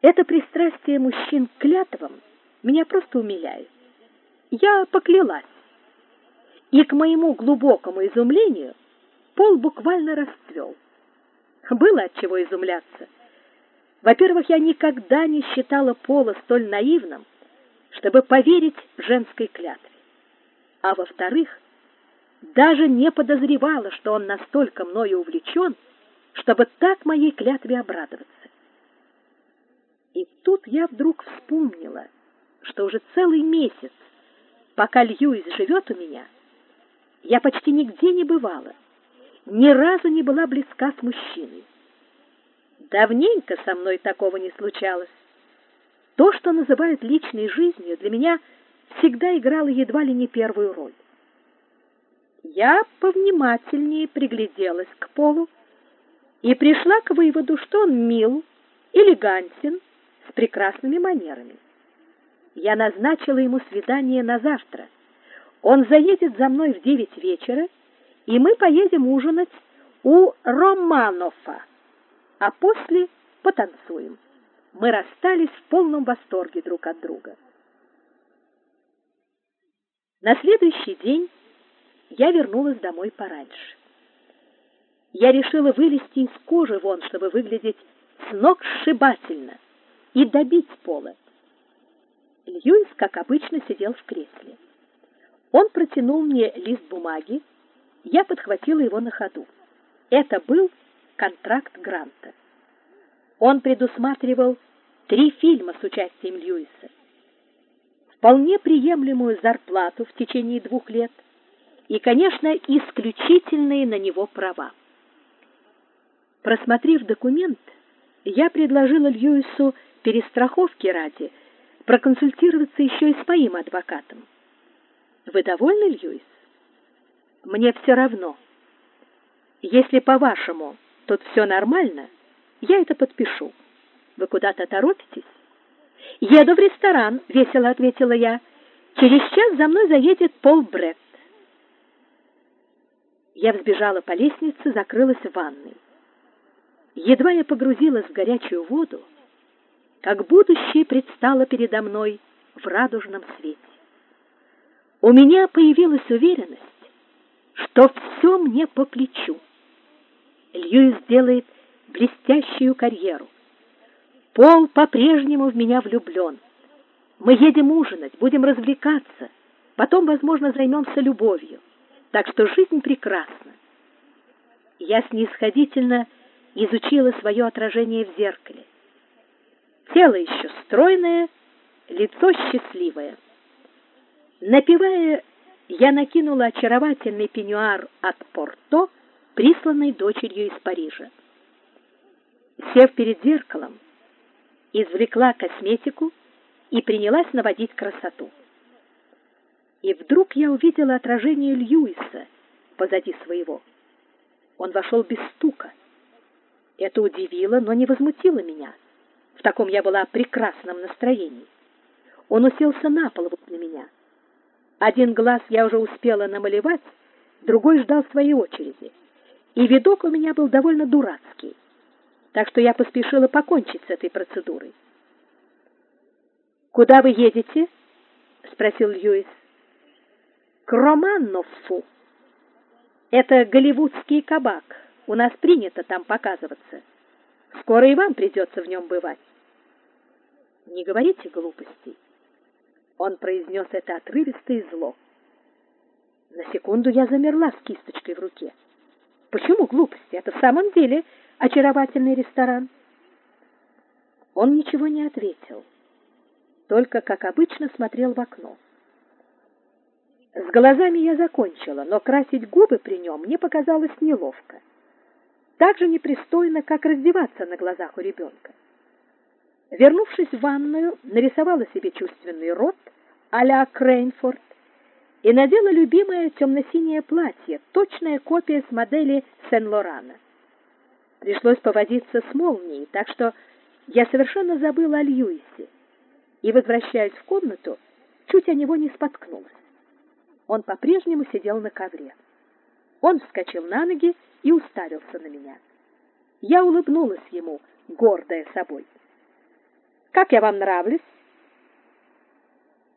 Это пристрастие мужчин к клятвам меня просто умиляет. Я поклялась. И к моему глубокому изумлению пол буквально расцвел. Было от чего изумляться. Во-первых, я никогда не считала Пола столь наивным, чтобы поверить женской клятве. А во-вторых, даже не подозревала, что он настолько мною увлечен, чтобы так моей клятве обрадоваться. И тут я вдруг вспомнила, что уже целый месяц, пока Льюис живет у меня, я почти нигде не бывала, ни разу не была близка с мужчиной. Давненько со мной такого не случалось. То, что называют личной жизнью, для меня всегда играло едва ли не первую роль. Я повнимательнее пригляделась к Полу и пришла к выводу, что он мил, элегантен, с прекрасными манерами. Я назначила ему свидание на завтра. Он заедет за мной в девять вечера, и мы поедем ужинать у Романова, а после потанцуем. Мы расстались в полном восторге друг от друга. На следующий день я вернулась домой пораньше. Я решила вылезти из кожи вон, чтобы выглядеть с ног сшибательно и добить пола. Льюис, как обычно, сидел в кресле. Он протянул мне лист бумаги, я подхватила его на ходу. Это был контракт Гранта. Он предусматривал три фильма с участием Льюиса. Вполне приемлемую зарплату в течение двух лет и, конечно, исключительные на него права. Просмотрев документ, я предложила Льюису перестраховки ради проконсультироваться еще и с моим адвокатом. Вы довольны, Льюис? Мне все равно. Если по-вашему тут все нормально, я это подпишу. Вы куда-то торопитесь? Еду в ресторан, весело ответила я. Через час за мной заедет Пол Бретт. Я взбежала по лестнице, закрылась в ванной. Едва я погрузилась в горячую воду, как будущее предстало передо мной в радужном свете. У меня появилась уверенность, что все мне по плечу. Льюис делает блестящую карьеру. Пол по-прежнему в меня влюблен. Мы едем ужинать, будем развлекаться, потом, возможно, займемся любовью. Так что жизнь прекрасна. Я снисходительно изучила свое отражение в зеркале. Тело еще стройное, лицо счастливое. Напевая, я накинула очаровательный пеньюар от Порто, присланный дочерью из Парижа. Сев перед зеркалом, извлекла косметику и принялась наводить красоту. И вдруг я увидела отражение Льюиса позади своего. Он вошел без стука. Это удивило, но не возмутило меня. В таком я была прекрасном настроении. Он уселся на пол вот на меня. Один глаз я уже успела намалевать, другой ждал своей очереди. И видок у меня был довольно дурацкий. Так что я поспешила покончить с этой процедурой. Куда вы едете? спросил Льюис. К Романову. Это голливудский кабак. У нас принято там показываться. Скоро и вам придется в нем бывать. Не говорите глупостей. Он произнес это отрывисто и зло. На секунду я замерла с кисточкой в руке. Почему глупости? Это в самом деле очаровательный ресторан. Он ничего не ответил, только, как обычно, смотрел в окно. С глазами я закончила, но красить губы при нем мне показалось неловко. Так же непристойно, как раздеваться на глазах у ребенка. Вернувшись в ванную, нарисовала себе чувственный рот а-ля Крейнфорд и надела любимое темно-синее платье, точная копия с модели Сен-Лорана. Пришлось повозиться с молнией, так что я совершенно забыла о Льюисе и, возвращаясь в комнату, чуть о него не споткнулась. Он по-прежнему сидел на ковре. Он вскочил на ноги и уставился на меня. Я улыбнулась ему, гордая собой. Как я вам нравлюсь?